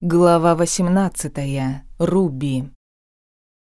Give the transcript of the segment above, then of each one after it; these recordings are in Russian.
Глава 18. Руби.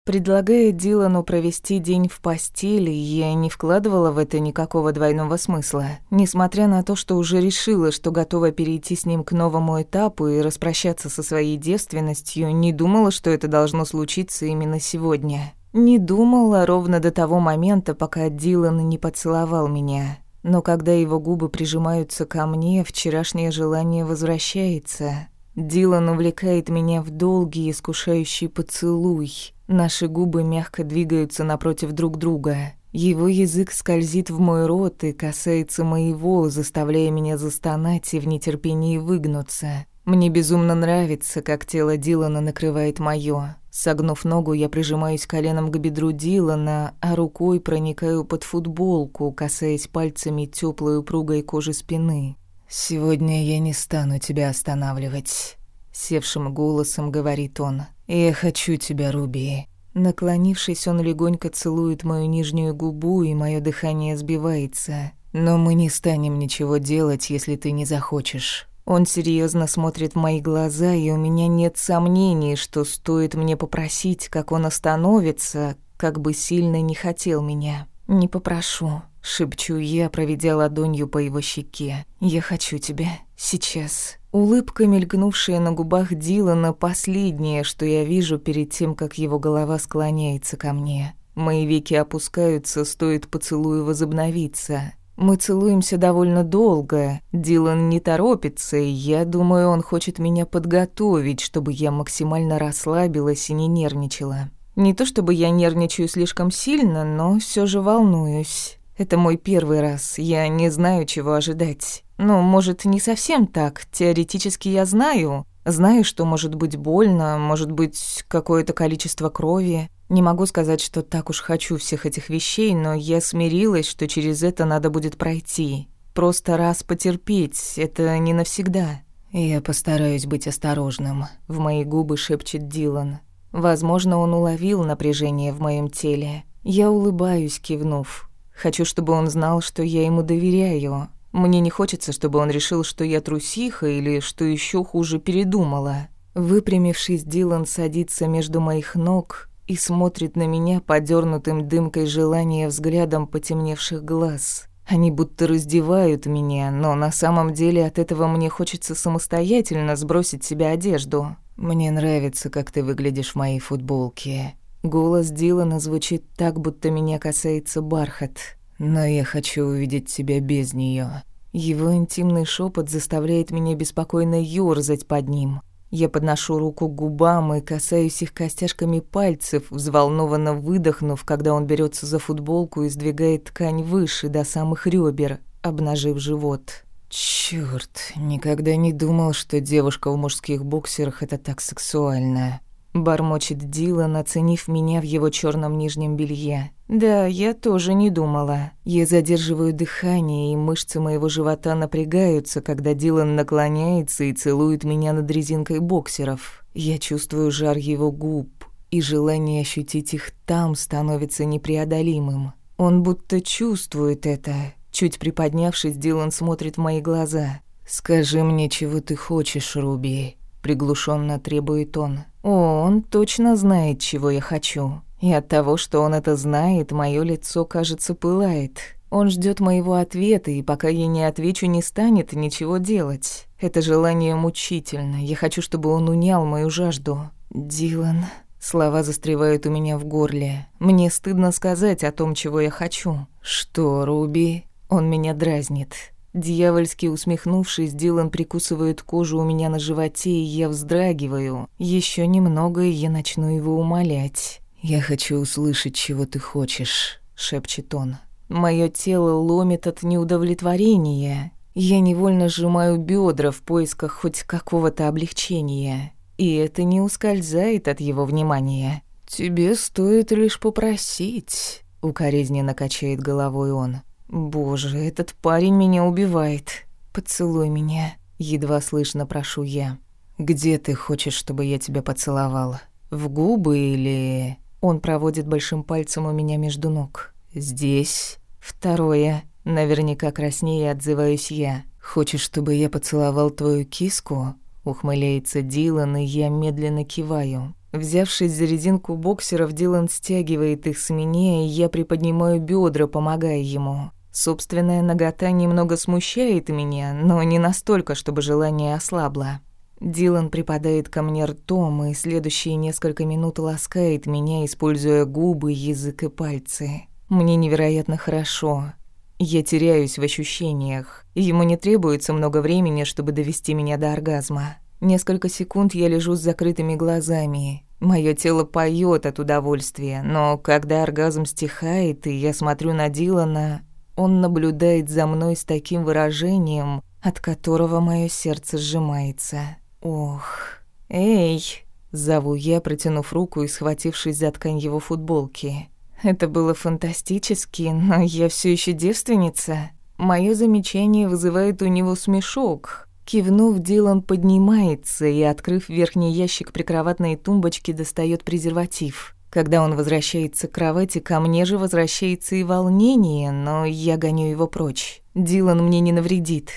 Предлагая Дилану провести день в постели, я не вкладывала в это никакого двойного смысла, несмотря на то, что уже решила, что готова перейти с ним к новому этапу и распрощаться со своей девственностью, не думала, что это должно случиться именно сегодня. Не думала ровно до того момента, пока Дилан не поцеловал меня. Но когда его губы прижимаются ко мне, вчерашнее желание возвращается. Дилан увлекает меня в долгий искушающий поцелуй. Наши губы мягко двигаются напротив друг друга. Его язык скользит в мой рот и касается моего, заставляя меня застонать и в нетерпении выгнуться. Мне безумно нравится, как тело Дилана накрывает моё. Согнув ногу, я прижимаюсь коленом к бедру Дилана, а рукой проникаю под футболку, касаясь пальцами тёплой упругой кожи спины. «Сегодня я не стану тебя останавливать», — севшим голосом говорит он. «Я хочу тебя, Руби». Наклонившись, он легонько целует мою нижнюю губу, и мое дыхание сбивается. «Но мы не станем ничего делать, если ты не захочешь». Он серьезно смотрит в мои глаза, и у меня нет сомнений, что стоит мне попросить, как он остановится, как бы сильно не хотел меня. «Не попрошу», Шепчу я, проведя ладонью по его щеке. «Я хочу тебя. Сейчас». Улыбка, мелькнувшая на губах Дилана, последнее, что я вижу перед тем, как его голова склоняется ко мне. Мои веки опускаются, стоит поцелую возобновиться. Мы целуемся довольно долго. Дилан не торопится, и я думаю, он хочет меня подготовить, чтобы я максимально расслабилась и не нервничала. Не то чтобы я нервничаю слишком сильно, но все же волнуюсь. Это мой первый раз, я не знаю, чего ожидать. Ну, может, не совсем так, теоретически я знаю. Знаю, что может быть больно, может быть какое-то количество крови. Не могу сказать, что так уж хочу всех этих вещей, но я смирилась, что через это надо будет пройти. Просто раз потерпеть, это не навсегда. Я постараюсь быть осторожным, в мои губы шепчет Дилан. Возможно, он уловил напряжение в моем теле. Я улыбаюсь, кивнув. Хочу, чтобы он знал, что я ему доверяю. Мне не хочется, чтобы он решил, что я трусиха или, что еще хуже, передумала. Выпрямившись, Дилан садится между моих ног и смотрит на меня подернутым дымкой желания взглядом потемневших глаз. Они будто раздевают меня, но на самом деле от этого мне хочется самостоятельно сбросить себе одежду. Мне нравится, как ты выглядишь в моей футболке. Голос Дилана звучит так, будто меня касается бархат. Но я хочу увидеть тебя без нее. Его интимный шепот заставляет меня беспокойно ёрзать под ним. Я подношу руку к губам и касаюсь их костяшками пальцев, взволнованно выдохнув, когда он берется за футболку и сдвигает ткань выше, до самых ребер, обнажив живот. Черт, никогда не думал, что девушка в мужских боксерах это так сексуально. Бормочет Дилан, оценив меня в его черном нижнем белье. Да, я тоже не думала. Я задерживаю дыхание, и мышцы моего живота напрягаются, когда Дилан наклоняется и целует меня над резинкой боксеров. Я чувствую жар его губ, и желание ощутить их там становится непреодолимым. Он будто чувствует это. Чуть приподнявшись, Дилан смотрит в мои глаза. «Скажи мне, чего ты хочешь, Руби?» Приглушенно требует он. О, он точно знает, чего я хочу. И от того, что он это знает, мое лицо, кажется, пылает. Он ждет моего ответа, и пока я не отвечу, не станет ничего делать. Это желание мучительно. Я хочу, чтобы он унял мою жажду. Дилан. Слова застревают у меня в горле. Мне стыдно сказать о том, чего я хочу. Что, Руби? Он меня дразнит. Дьявольски усмехнувшись, Дилан прикусывает кожу у меня на животе, и я вздрагиваю. Еще немного, и я начну его умолять. «Я хочу услышать, чего ты хочешь», — шепчет он. Мое тело ломит от неудовлетворения. Я невольно сжимаю бедра в поисках хоть какого-то облегчения. И это не ускользает от его внимания. «Тебе стоит лишь попросить», — укоризненно качает головой он. Боже, этот парень меня убивает. Поцелуй меня. Едва слышно прошу я. Где ты хочешь, чтобы я тебя поцеловала? В губы или... Он проводит большим пальцем у меня между ног. Здесь. Второе. Наверняка краснее отзываюсь я. Хочешь, чтобы я поцеловал твою киску? Ухмыляется Дилан, и я медленно киваю. Взявшись за резинку боксеров, Дилан стягивает их с меня, и я приподнимаю бедра, помогая ему. Собственная нагота немного смущает меня, но не настолько, чтобы желание ослабло. Дилан припадает ко мне ртом и следующие несколько минут ласкает меня, используя губы, язык и пальцы. Мне невероятно хорошо. Я теряюсь в ощущениях. Ему не требуется много времени, чтобы довести меня до оргазма. Несколько секунд я лежу с закрытыми глазами. Моё тело поёт от удовольствия, но когда оргазм стихает, и я смотрю на Дилана, он наблюдает за мной с таким выражением, от которого моё сердце сжимается. Ох, эй, зову я, протянув руку и схватившись за ткань его футболки. Это было фантастически, но я все еще девственница. Мое замечание вызывает у него смешок. Кивнув, Дилан поднимается и, открыв верхний ящик прикроватной тумбочки, достает презерватив. Когда он возвращается к кровати, ко мне же возвращается и волнение, но я гоню его прочь. Дилан мне не навредит.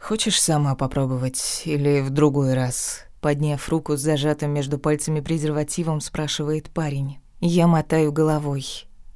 «Хочешь сама попробовать или в другой раз?» Подняв руку с зажатым между пальцами презервативом, спрашивает парень. Я мотаю головой.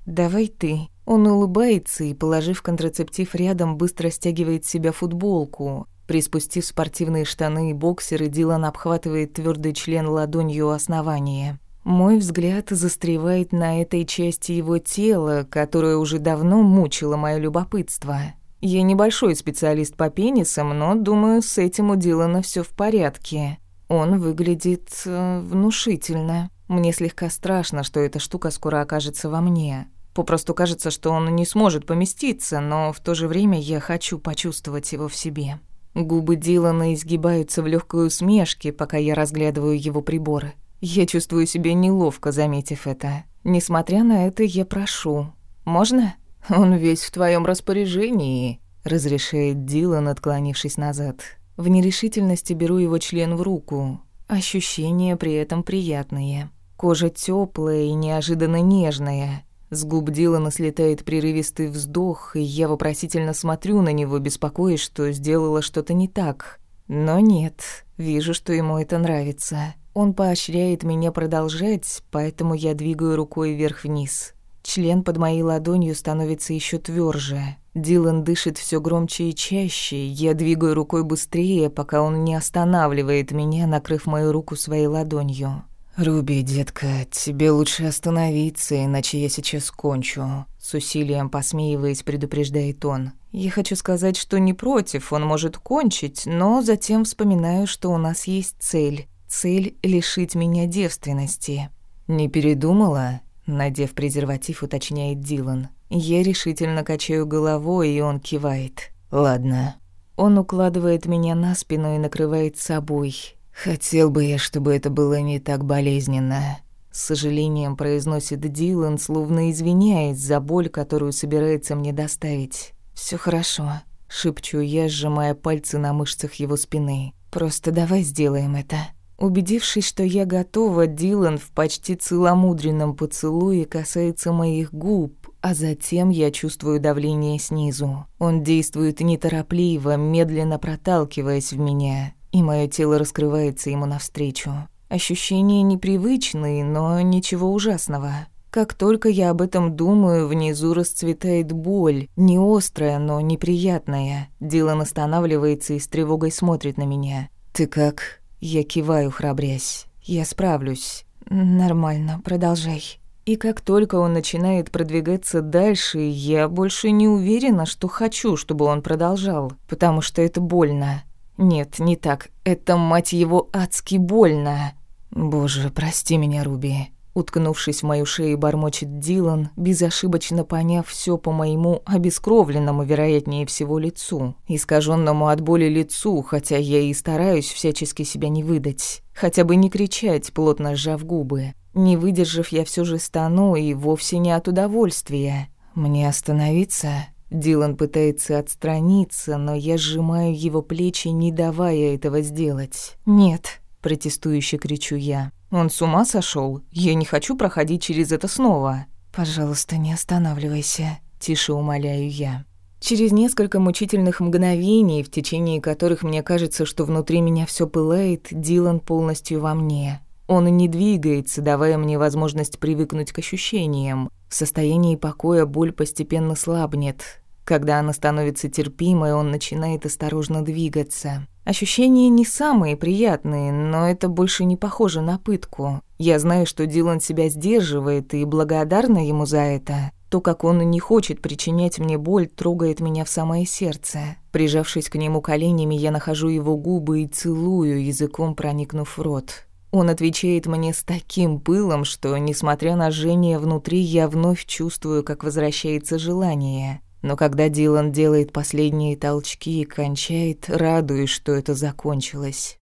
«Давай ты». Он улыбается и, положив контрацептив рядом, быстро стягивает себя футболку. Приспустив спортивные штаны и боксеры, Дилан обхватывает твердый член ладонью основания. Мой взгляд застревает на этой части его тела, которая уже давно мучила мое любопытство. Я небольшой специалист по пенисам, но, думаю, с этим у Дилана всё в порядке. Он выглядит э, внушительно. Мне слегка страшно, что эта штука скоро окажется во мне. Попросту кажется, что он не сможет поместиться, но в то же время я хочу почувствовать его в себе. Губы Дилана изгибаются в легкой усмешке, пока я разглядываю его приборы. Я чувствую себя неловко, заметив это. Несмотря на это, я прошу. «Можно?» «Он весь в твоем распоряжении», — разрешает Дилан, отклонившись назад. В нерешительности беру его член в руку. Ощущения при этом приятные. Кожа теплая и неожиданно нежная. С губ Дилана слетает прерывистый вздох, и я вопросительно смотрю на него, беспокоясь, что сделала что-то не так. Но нет, вижу, что ему это нравится. Он поощряет меня продолжать, поэтому я двигаю рукой вверх-вниз. Член под моей ладонью становится еще тверже. Дилан дышит все громче и чаще. Я двигаю рукой быстрее, пока он не останавливает меня, накрыв мою руку своей ладонью. «Руби, детка, тебе лучше остановиться, иначе я сейчас кончу», — с усилием посмеиваясь, предупреждает он. «Я хочу сказать, что не против, он может кончить, но затем вспоминаю, что у нас есть цель. Цель — лишить меня девственности». «Не передумала?» Надев презерватив, уточняет Дилан. Я решительно качаю головой, и он кивает. «Ладно». Он укладывает меня на спину и накрывает собой. «Хотел бы я, чтобы это было не так болезненно». С сожалением произносит Дилан, словно извиняясь за боль, которую собирается мне доставить. Все хорошо», — шепчу я, сжимая пальцы на мышцах его спины. «Просто давай сделаем это». Убедившись, что я готова, Дилан в почти целомудренном поцелуе касается моих губ, а затем я чувствую давление снизу. Он действует неторопливо, медленно проталкиваясь в меня, и мое тело раскрывается ему навстречу. Ощущения непривычные, но ничего ужасного. Как только я об этом думаю, внизу расцветает боль, не острая, но неприятная. Дилан останавливается и с тревогой смотрит на меня. «Ты как?» Я киваю, храбрясь. Я справлюсь. Нормально, продолжай. И как только он начинает продвигаться дальше, я больше не уверена, что хочу, чтобы он продолжал, потому что это больно. Нет, не так. Это, мать его, адски больно. Боже, прости меня, Руби. Уткнувшись в мою шею, бормочет Дилан, безошибочно поняв все по моему обескровленному, вероятнее всего, лицу. Искаженному от боли лицу, хотя я и стараюсь всячески себя не выдать. Хотя бы не кричать, плотно сжав губы. Не выдержав, я все же стану, и вовсе не от удовольствия. Мне остановиться? Дилан пытается отстраниться, но я сжимаю его плечи, не давая этого сделать. «Нет», — протестующе кричу я. Он с ума сошел. Я не хочу проходить через это снова. Пожалуйста, не останавливайся, тише умоляю я. Через несколько мучительных мгновений, в течение которых мне кажется, что внутри меня все пылает, Дилан полностью во мне. Он не двигается, давая мне возможность привыкнуть к ощущениям. В состоянии покоя боль постепенно слабнет. Когда она становится терпимой, он начинает осторожно двигаться. Ощущения не самые приятные, но это больше не похоже на пытку. Я знаю, что Дилан себя сдерживает и благодарна ему за это. То, как он не хочет причинять мне боль, трогает меня в самое сердце. Прижавшись к нему коленями, я нахожу его губы и целую, языком проникнув в рот. Он отвечает мне с таким пылом, что, несмотря на жжение внутри, я вновь чувствую, как возвращается желание. Но когда Дилан делает последние толчки и кончает, радуюсь, что это закончилось.